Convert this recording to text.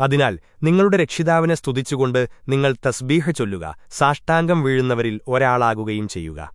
അതിനാൽ നിങ്ങളുടെ രക്ഷിതാവിനെ സ്തുതിച്ചുകൊണ്ട് നിങ്ങൾ തസ്ബീഹ് ചൊല്ലുക സാഷ്ടാംഗം വീഴുന്നവരിൽ ഒരാളാകുകയും ചെയ്യുക.